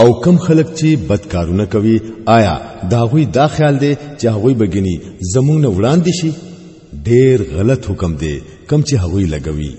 او کم خلک چې بدکارونه کوي آیا دا غوي دا خیال دی چې هغه بګینی زمونږ نه وړاندې شي ډېر غلط حکم دی کم چې هغه لګوي